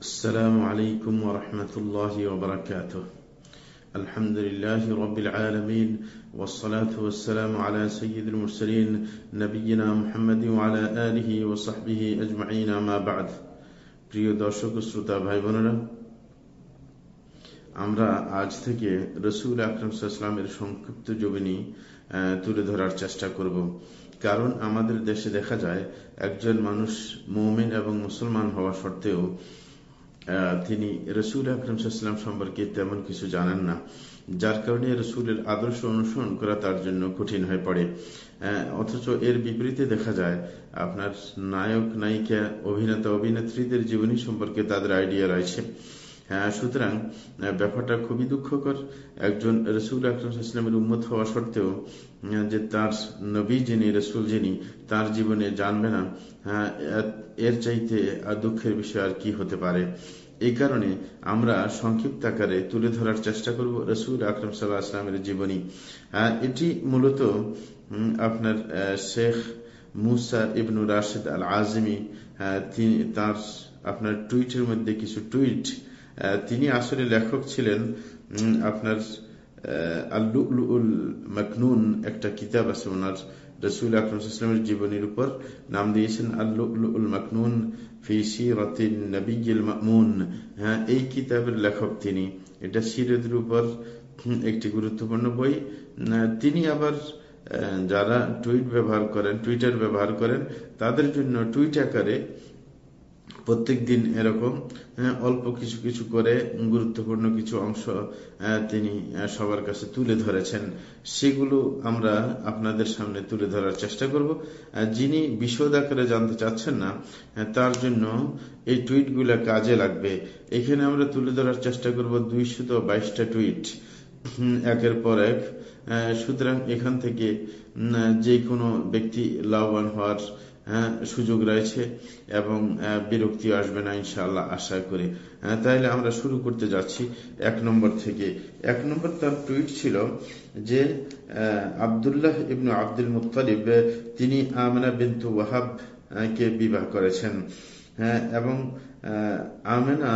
السلام عليكم ورحمة الله وبركاته الحمد لله رب العالمين والصلاة والسلام على سيد المرسلين نبينا محمد وعلى آله وصحبه أجمعين ما بعد প্রিয় দর্শক শ্রোতা ভাই বোনেরা আমরা আজ থেকে রসুল আকরম সাল্লামের সংক্ষিপ্ত জীবনী তুলে ধরার চেষ্টা করব কারণ আমাদের দেশে দেখা যায় একজন মানুষ মৌমিন এবং মুসলমান হওয়া সত্ত্বেও তিনি রসুল আকরম সাল্লাম সম্পর্কে তেমন কিছু জানেন না, যার কারণে রসুলের আদর্শ অনুসরণ করা তার জন্য কঠিন হয়ে পড়ে। অথচ এর বিপরীতে দেখা যায়, আপনার নায়ক, নায়িকা, অভিনেতা, অভিনেত্রীদের জীবনী সম্পর্কে তাদের আইডিয়া রয়েছে। সুতরাং ব্যাপারটা খুবই দুঃখকর। একজন রসুল আকরমের উন্মত হওয়া সত্ত্বেও যে তার নবী যিনি, রসুল যিনি, তার জীবনে জানবে না এর চাইতে দুঃখের বিষয় আর কি হতে পারে। এই কারণে আমরা সংক্ষিপ্ত আকারে তুলে ধরার চেষ্টা করব রসুল আকরম সাল্লাহ আসলামের জীবনী। এটি মূলত আপনার শেখ মুসা ইবনু রাশেদ আল আজমি তিনি তার, আপনার টুইটের মধ্যে কিছু টুইট তিনি আসলে লেখক ছিলেন আপনার আল্লুল একটা কিতাব আছে ওনার, রসুল আকরমের জীবনীর উপর নাম দিয়েছেন আল্লুল মকনুন ফি সিরাতিন নবীল হ্যাঁ এই কিতাবের লেখক তিনি। এটা সিরতের উপর একটি গুরুত্বপূর্ণ বই। তিনি আবার যারা টুইট ব্যবহার করেন, টুইটার ব্যবহার করেন, তাদের জন্য টুইট আকারে প্রত্যেক দিন এরকম অল্প কিছু কিছু করে গুরুত্বপূর্ণ কিছু অংশ তিনি সবার কাছে তুলে ধরেছেন। সেগুলো আমরা আপনাদের সামনে তুলে ধরার চেষ্টা করব। যিনি বিশদ আকারে জানতে চাচ্ছেন না তার জন্য এই টুইটগুলো কাজে লাগবে। এখানে আমরা তুলে ধরার চেষ্টা করব দুইশত বাইশটা টুইট। একের পর এক। সুতরাং এখান থেকে যে কোনো ব্যক্তি লাভবান হওয়ার সুযোগ রয়েছে এবং বিরক্তি আসবে না, ইনশাআল্লাহ, আশা করি। তাইলে আমরা শুরু করতে যাচ্ছি এক নম্বর থেকে। এক নম্বর তার টুইট ছিল যে আবদুল্লাহ ইবনু আব্দুল মুতালিব তিনি আমেনা বিন্তু ওয়াহাব কে বিবাহ করেছেন। এবং আমেনা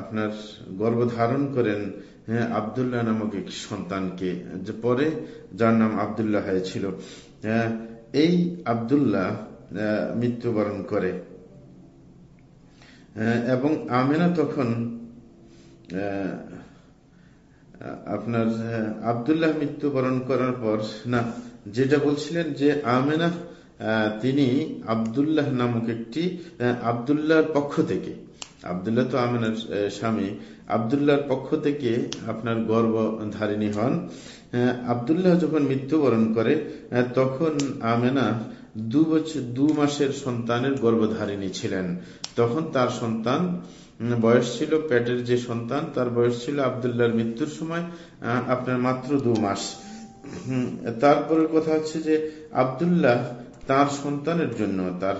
আপনার গর্ভধারণ করেন হ্যাঁ আবদুল্লাহ নামক এক সন্তানকে। পরে যার নাম আবদুল্লাহ হয়েছিল। এই আবদুল্লাহ মৃত্যুবরণ করে। এবং আমেনা তখন আপনার আবদুল্লাহ মৃত্যুবরণ করার পর, না, যেটা বলছিলেন যে আমেনা তিনি আবদুল্লাহ নামক একটি আবদুল্লাহর পক্ষ থেকে, আবদুল্লাহ তো আমেনার স্বামী, আবদুল্লাহর পক্ষ থেকে আপনার গর্ব ধারিণী হন। আবদুল্লাহ যখন মৃত্যুবরণ করে তখন আমেনা দু বছর দু মাসের সন্তানের গর্ভধারিণী ছিলেন। তখন তার সন্তান বয়স ছিল পেটের যে সন্তান, তার বয়স ছিল আবদুল্লাহর মৃত্যুর সময় আপনার মাত্র দু মাস। তারপরের কথা হচ্ছে যে আবদুল্লাহ তার সন্তানের জন্য, তার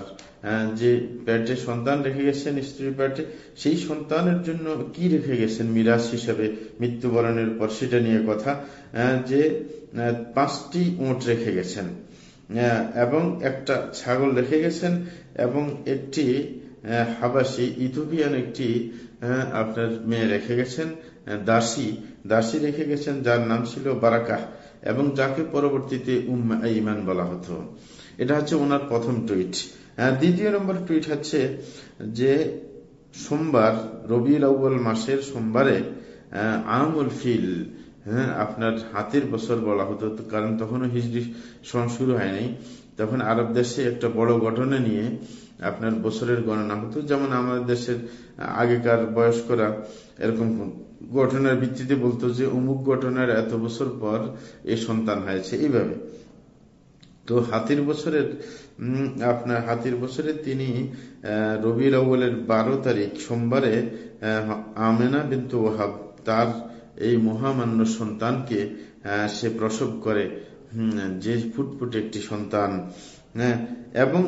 যে পেটে সন্তান রেখে গেছেন, স্ত্রীর পেটে সেই সন্তানের জন্য কি রেখে গেছেন মিরাজ হিসাবে মৃত্যুবরণের পর? সেটা নিয়ে কথা যে পাঁচটি ওট রেখে গেছেন। এবং একটা ছাগল রেখে গেছেন এবং একটি হাবাসি ইথোপিয়ান একটি আপনার মেয়ে রেখে গেছেন দাসী। দাসী রেখে গেছেন, যার নাম ছিল বারাকাহ এবং যাকে পরবর্তীতে উম্মা ইমান বলা হতো। এটা হচ্ছে ওনার প্রথম টুইট। হ্যাঁ দ্বিতীয় নম্বর টুইট হচ্ছে যে সোমবার, রবিউল আউ্বাল মাসের সোমবারে আমুল ফিল হ্যাঁ আপনার হাতের বছর বলা হতো কারণ তখনও হিজড়ি সন শুরু হয়নি। তখন আরব দেশে একটা বড় ঘটনা নিয়ে আপনার বছরের গণনা হতো। যেমন আমাদের দেশের আগেকার বয়স্করা এরকম ঘটনার ভিত্তিতে বলতো যে, অমুক ঘটনার এত বছর পর এই সন্তান হয়েছে। এইভাবে। তো হাতির বছরের আপনার হাতির বছরে তিনি রবির আউ্বালের বারো তারিখ সোমবারে আমেনা বিন্তু ওহাব তার এই মহামান্য সন্তানকে সে প্রসব করে। যে ফুটফুট একটি সন্তান। হ্যাঁ এবং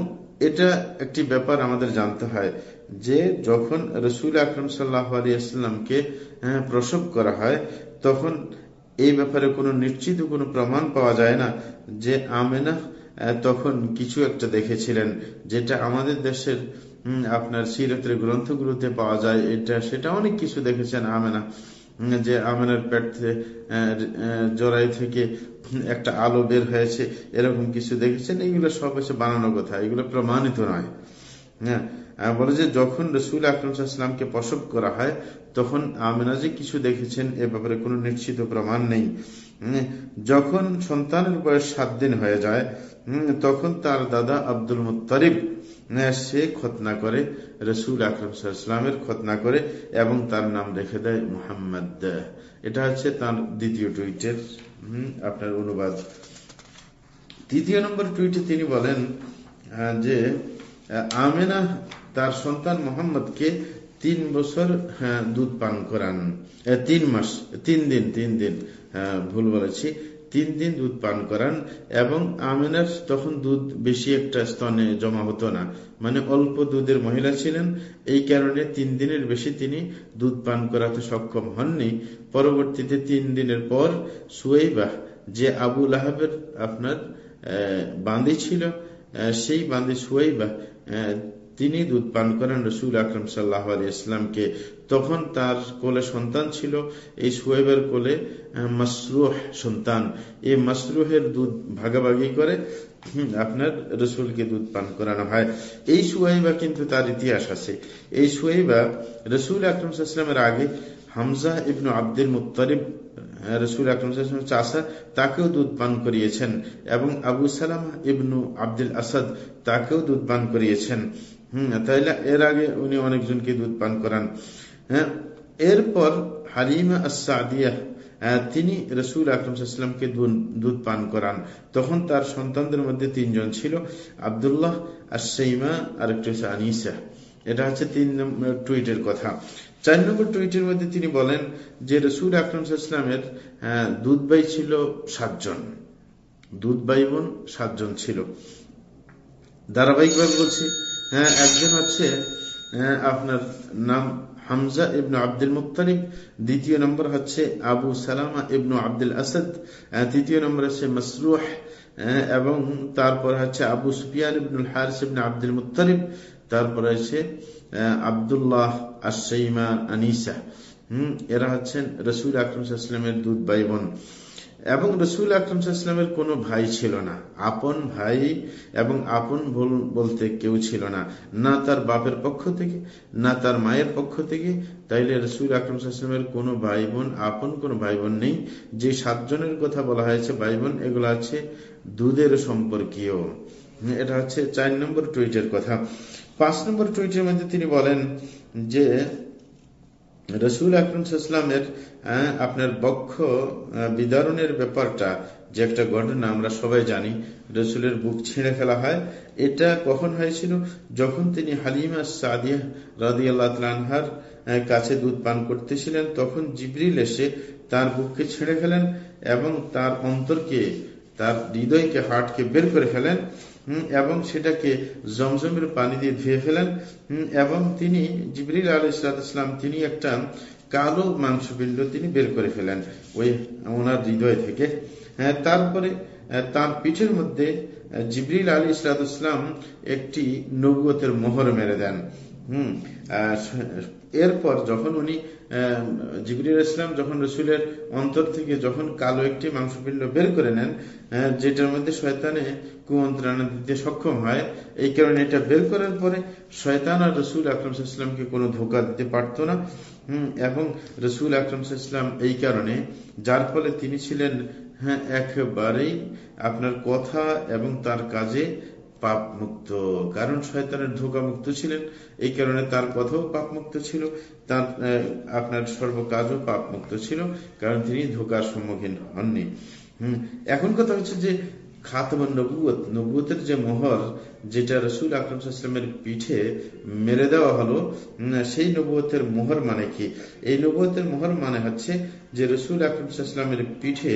এটা একটি ব্যাপার আমাদের জানতে হয় যে যখন রসুল আকরম সাল্লাহ আলিয়াকে প্রসব করা হয়, তখন এই ব্যাপারে কোনো নিশ্চিত কোনো প্রমাণ পাওয়া যায় না যে আমেনা তখন কিছু একটা দেখেছিলেন যেটা আমাদের দেশের আপনার সিরতের গ্রন্থগুলোতে পাওয়া যায়। এটা, সেটা অনেক কিছু দেখেছেন আমেনা যে আমেনার পেট জড়াই থেকে একটা আলো বের হয়েছে। এরকম কিছু দেখেছেন? এগুলো সব হচ্ছে বানানো কথা। এগুলো প্রমাণিত নয়। হ্যাঁ। বলে যে যখন রসুল আকরমকে প্রসব করা হয়, তখন আমেনা যে কিছু দেখেছেন, এ ব্যাপারে কোনো নিশ্চিত প্রমাণ নেই। যখন সন্তানের বয়স সাত দিন হয়ে যায় তখন তার দাদা আব্দুল মুতারিব সে খতনা করে, রসুল আকরমসাল্লামের খতনা করে এবং তার নাম রেখে দেয় মুহাম্মদ। এটা হচ্ছে তার দ্বিতীয় টুইটের আপনার অনুবাদ। তৃতীয় নম্বর টুইটে তিনি বলেন যে আমেনা তার সন্তান মোহাম্মদকে তিন বছর দুধ পান করান। তিন মাস, তিন দিন তিন দিন ভুল বলেছি। তিন দিন দুধ পান করান এবং আমিনার তখন দুধ বেশি একটা স্তনে জমা হতো না। মানে অল্প দুধের মহিলা ছিলেন, এই কারণে তিন দিনের বেশি তিনি দুধ পান করাতে সক্ষম হননি। পরবর্তীতে তিন দিনের পর সুয়েবাহ যে আবুল আহাবের আপনার বান্দি ছিল সেই বান্দি সুয়েবা তিনি দুধ পান করেন রসুল আকরম সাল্লাহ আলী ইসলামকে তখন তার কোলে সন্তান ছিল। এই সুয়েবের কোলে মাসরুহ সন্তান। এই মাসরুহের দুধ ভাগাভাগি করে আপনার রসুলকে দুধ পান করানো হয়। এই সুয়াইবা কিন্তু তার ইতিহাস আছে। এই সুয়াইবা রসুল আকরম সাল্লামের আগে হামজা ইবনু আব্দুল মুতারিব রসুল আকরম চাষা তাকেও দুধ পান করিয়েছেন। এবং আবু সালাম ইবনু আব্দুল আসাদ তাকেও দুধ পান করিয়েছেন। হম তাইলে এর আগে উনি অনেকজনকে দুধ পান করান। হ্যাঁ এরপর হালিমা আসাদিয়া তিনি রসুল আকরমকে দুধ পান করান। তখন তার সন্তানদের মধ্যে তিনজন ছিল, আবদুল্লাহ আসাইমা আর একটু হচ্ছে আনিসা। এটা হচ্ছে তিন নম্বর টুইটের কথা। চার নম্বর টুইটের মধ্যে তিনি বলেন যে রসুল আকরমসাল্লামের দুধ বাই ছিল সাতজন। দুধ বাই বোন সাতজন ছিল। ধারাবাহিকভাবে বলছি হ্যাঁ একজন হচ্ছে আপনার নাম হামজা ইবনু আব্দুল মুক্তালিব দ্বিতীয় নম্বর হচ্ছে আবু সালামা ইবনু আব্দুল আসাদ তৃতীয় নম্বর হচ্ছে মসরুহ এবং তারপর হচ্ছে আবু সুফিয়ান ইবনুল হারিস ইবনু আব্দুল মুতালিব তারপর হচ্ছে আবদুল্লাহ আসাইমা আনিসা হম, এরা হচ্ছেন রসুল আকরমসাল্লামের দুধ ভাই বোন এবং রসুল আকরমসাল্লামের কোনো ভাই ছিল না। আপন ভাই এবং আপন বলতে কেউ ছিল না। না তার বাপের পক্ষ থেকে, না তার মায়ের পক্ষ থেকে। তাইলে রসুল আকরমসাল্লামের কোনো ভাই বোন আপন কোনো ভাই বোন নেই। যে সাতজনের কথা বলা হয়েছে ভাই বোন এগুলো আছে দুধের সম্পর্কীয়। এটা হচ্ছে চার নম্বর টুইটের কথা। পাঁচ নম্বর টুইটের মধ্যে তিনি বলেন যে রসুল আকরমসাল্লামের আপনার বক্ষ বিদারণের ব্যাপারটা যে একটা ঘটনা আমরা সবাই জানি, রসুলের বুক ছিঁড়ে ফেলা হয়। এটা কখন হয়েছিল? যখন তিনি হালিমা সাদিয়া রাদি আল্লাহার কাছে দুধ পান করতেছিলেন, তখন জিবরিল এসে তার বুককে ছিঁড়ে ফেলেন এবং তার অন্তরকে তার হৃদয়কে হার্টকে বের করে ফেলেন এবং সেটাকে জমজমের পানি দিয়ে ধুয়ে ফেলেন এবং তিনি জিবরিল আলী ইসলাম তিনি একটা কালো মাংসপিণ্ড তিনি বের করে ফেলেন ওই ওনার হৃদয় থেকে। হ্যাঁ তারপরে তার পিঠের মধ্যে জিবরিল আলী ইসলাম একটি নবুয়তের মোহর মেরে দেন। হম এরপর যখন উনি জিবরিল ইসলাম যখন রসুলের অন্তর থেকে যখন কালো একটি মাংসপিণ্ড বের করে নেন যেটার মধ্যে শয়তানে কুমন্ত্রণা দিতে সক্ষম হয়, এই কারণে এটা বের করার পরে শয়তান আর রসুল আকরমসাল্লামকে কোনো ধোকা দিতে পারত না। এবং রসুল আকরমসাল্লাম এই কারণে, যার ফলে তিনি ছিলেন হ্যাঁ একেবারেই আপনার কথা এবং তার কাজে পাপ মুক্ত কারণ শয়তানের ধোকা মুক্ত ছিলেন। এই কারণে তার কথাও পাপ মুক্ত ছিল। তার আপনার সর্বকাজও পাপ মুক্ত ছিল। কারণ তিনি ধোকার সম্মুখীন হননি। হম, এখন কথা হচ্ছে যে খাতমান নবুয়ত নবুয়তের যে মোহর, যেটা রসুল আকরমের পিঠে মেরে দেওয়া হলো সেই নবুয়তের মোহর মানে কি? এই নবুয়তের মোহর মানে হচ্ছে যে রসুল আকরমের পিঠে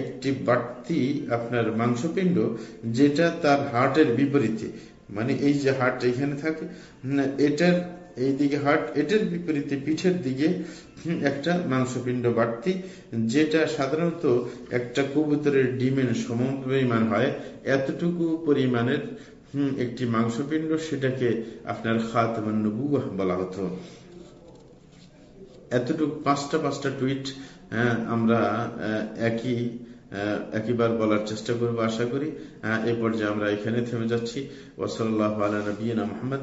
একটি বাড়তি আপনার মাংসপিণ্ড, যেটা তার হার্টের বিপরীতে মানে এই যে হার্ট এখানে থাকে এটার এইদিকে হার্ট এটার বিপরীতে পিঠের দিকে একটা মাংসপিণ্ড বাড়তি, যেটা সাধারণত একটা কবুতরের ডিমের সমপরিমাণ হয়। এতটুকু পরিমাণের একটি মাংসপিণ্ড সেটাকে আপনার খাত বলা হতো। এতটুকু পাঁচটা পাঁচটা টুইট আমরা একই একইবার বলার চেষ্টা করব, আশা করি। এই পর্যায়ে আমরা এখানে থেমে যাচ্ছি। ওসল্লাহ আলা মোহাম্মদ।